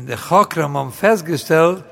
in der Chokram haben festgestellt,